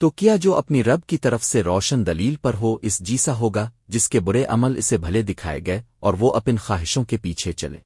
تو کیا جو اپنی رب کی طرف سے روشن دلیل پر ہو اس جیسا ہوگا جس کے برے عمل اسے بھلے دکھائے گئے اور وہ اپن خواہشوں کے پیچھے چلے۔